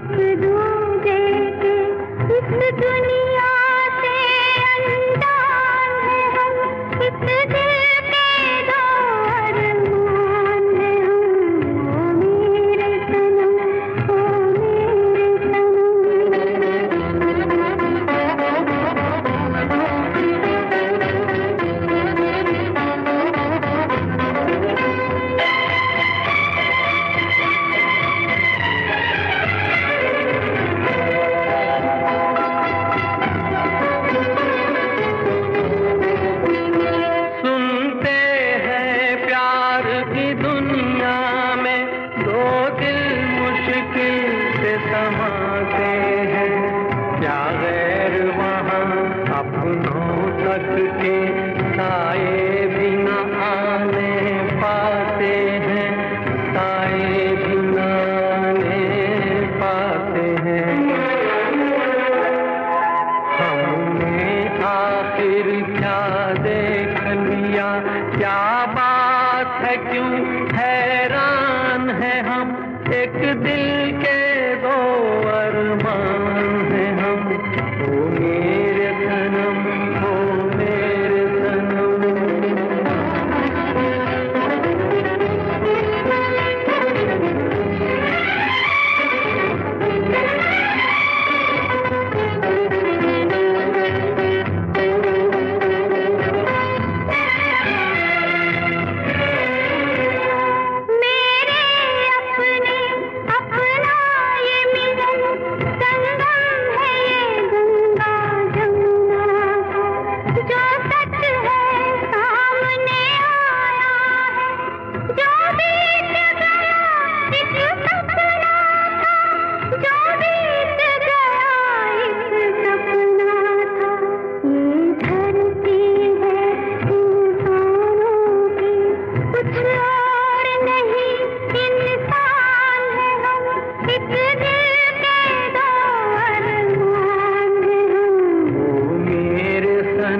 दिख क्या देख लिया क्या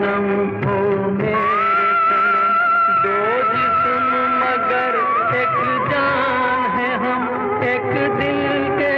सनम हो मेरे मगर एक जान है हम एक दिल के